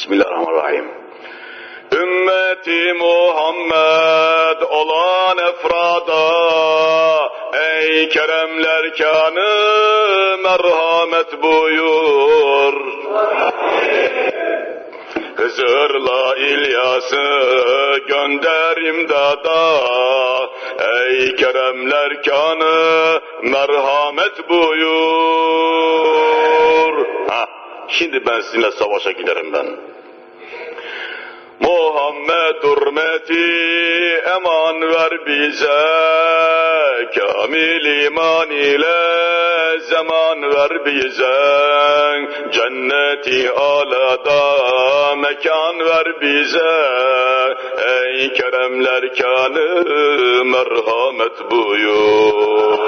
Bismillahirrahmanirrahim. Ümmeti Muhammed olan efrada ey keremler kanı merhamet buyur. Hızır'la İlyas'ı gönder imdada ey keremler kanı merhamet buyur. Ha, şimdi ben sizinle savaşa giderim ben. Muhammed hürmeti eman ver bize Kamil iman ile zaman ver bize. Cenneti alada mekan ver bize. Ey keremler kanı merhamet buyur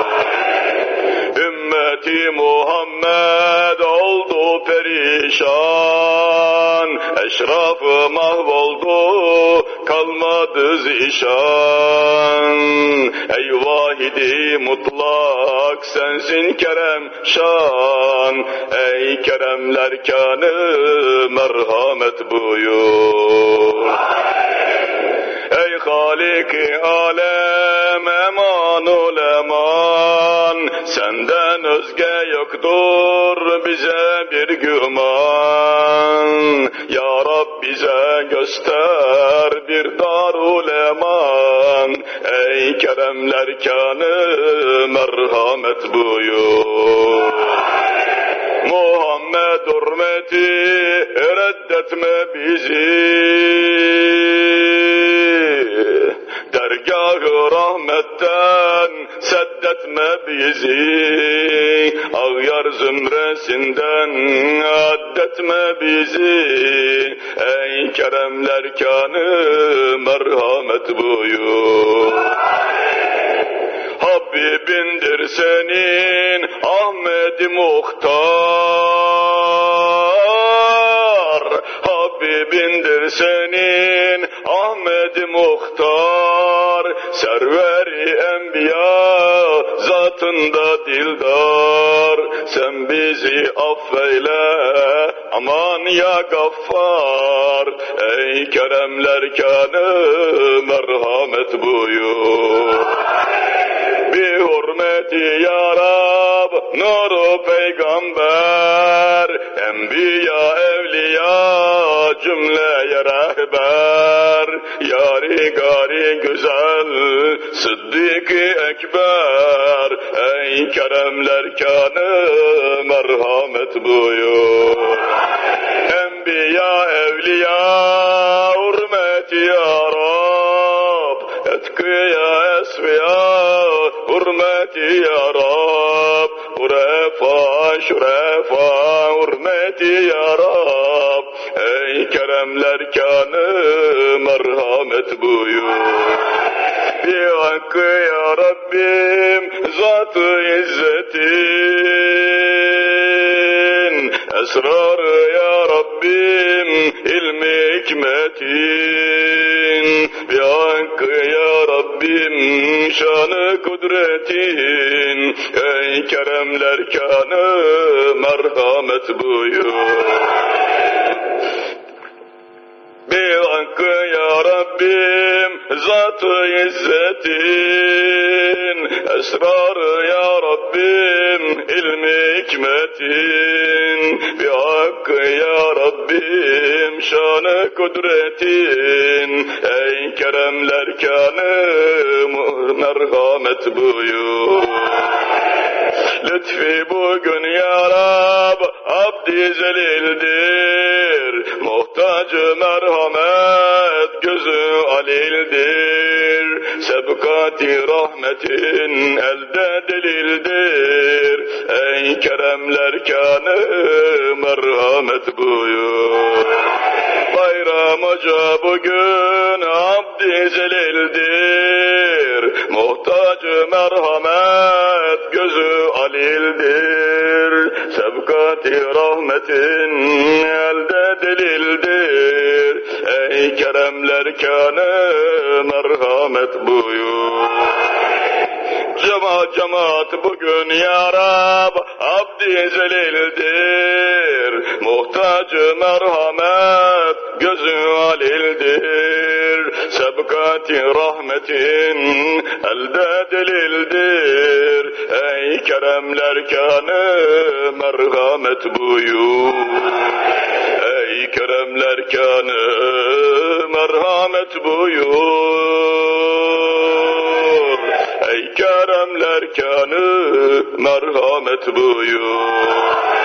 Ümmeti Muhammed oldu perişan. Eşrafı mahvoldu kalmadı zişan. Ey vahidi mutlak sensin kerem şan. Ey keremler kanı merhamet buyur. Ey Halik-i alem emanul eman Senden özge yoktur bize bir güman. Ya Rab bize göster bir darul eman. Ey keremler kanı merhamet buyur. Muhammed hürmeti reddetme bizi Dergahı rahmetten seddetme bizi Ağyar zümresinden addetme bizi. Ey keremler kanı merhamet buyur Habibindir senin Ahmet Muhtar. Habibindir senin Ahmet Muhtar Serveri Enbiya zatında dildar. Sen bizi affeyle aman ya gaffar. Ey keremler kanı merhamet buyur. Bir hürmeti ya Rab, nuru peygamber, enbiya evliya cümleye rehber, yari gari güzel, sıddık ekber, ey keremler kanı merhamet buyur. Enbiya evliya hürmeti ya Rab, etkiya esfiya hürmeti ya Rab, urefa şurefa hürmeti ya Rab, keremler kanı merhamet buyur. Bir hakkı ya Rabbim zatı izzetin, esrarı ya Rabbim ilmi hikmetin, bir hakkı ya Rabbim şanı kudretin, ey keremler kanı merhamet buyur. Bir hakkı ya Rabbim zatı izzetin. Esrarı ya Rabbim ilmi hikmetin. Bir hakkı ya Rabbim şanı kudretin. Ey keremler kanı merhamet buyur. Lütfi bugün ya Rab abdi zelildir Muhtacı merhamet gözü alildir. Sebkati rahmetin elde delildir. Ey keremler kanı merhamet buyur. Bayram hoca bugün abdi zelildir. Muhtacı merhamet gözü alildir Sebkati rahmetin elde delildir Ey keremler kanı merhamet buyur Cemaat cemaat bugün ya Rab abdi zelildir Muhtacı merhamet gözü alildir. Sebkati rahmetin elde delildir. Keremler kanı merhamet buyur. Ey keremler kanı merhamet buyur. Ey keremler kanı merhamet buyur.